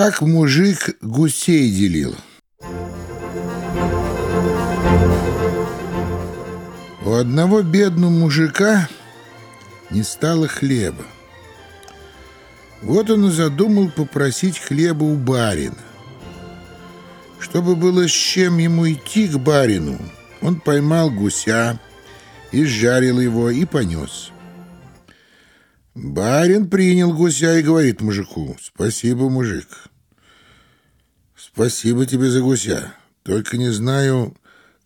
Как мужик гусей делил. У одного бедного мужика не стало хлеба. Вот он и задумал попросить хлеба у барина. Чтобы было с чем ему идти к барину, он поймал гуся, изжарил его и понес. Барин принял гуся и говорит мужику, «Спасибо, мужик, спасибо тебе за гуся, только не знаю,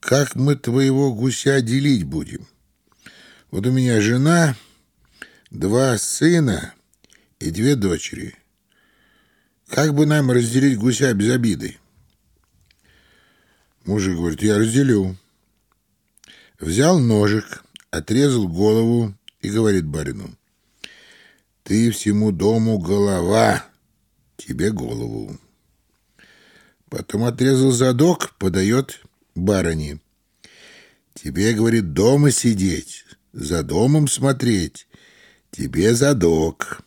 как мы твоего гуся делить будем. Вот у меня жена, два сына и две дочери. Как бы нам разделить гуся без обиды?» Мужик говорит, «Я разделю». Взял ножик, отрезал голову и говорит барину, ты всему дому голова, тебе голову. Потом отрезал задок, подает барыне. Тебе, говорит, дома сидеть, за домом смотреть, тебе задок.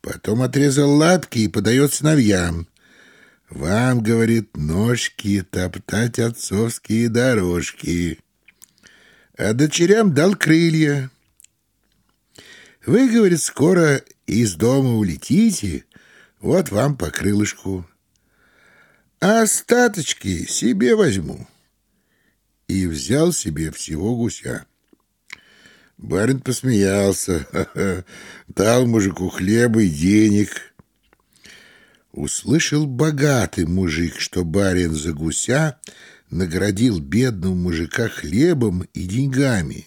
Потом отрезал лапки и подает сыновьям. Вам, говорит, ножки топтать отцовские дорожки. А дочерям дал крылья. Вы, говорит, скоро из дома улетите, вот вам по крылышку. А остаточки себе возьму. И взял себе всего гуся. Барин посмеялся, дал мужику хлеба и денег. Услышал богатый мужик, что барин за гуся наградил бедного мужика хлебом и деньгами,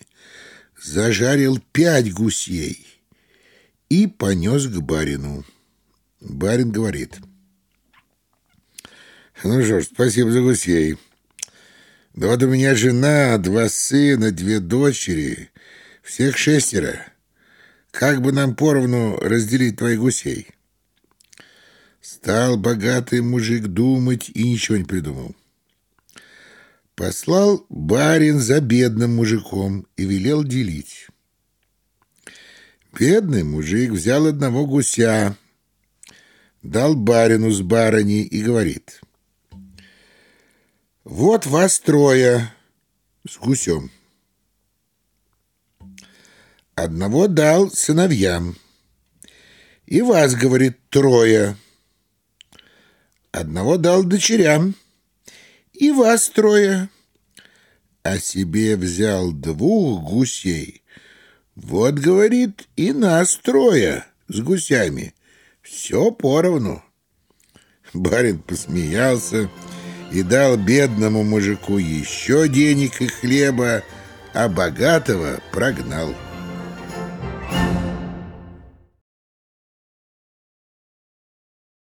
зажарил пять гусей и понес к барину. Барин говорит, «Ну что ж, спасибо за гусей. Да вот у меня жена, два сына, две дочери, всех шестеро. Как бы нам поровну разделить твоих гусей?» Стал богатый мужик думать и ничего не придумал. Послал барин за бедным мужиком и велел делить. Бедный мужик взял одного гуся, дал барину с барыней и говорит, «Вот вас трое с гусем. Одного дал сыновьям, и вас, говорит, трое. Одного дал дочерям, и вас трое. А себе взял двух гусей, вот, говорит, и нас трое с гусями. Все поровну. Барин посмеялся и дал бедному мужику еще денег и хлеба, а богатого прогнал.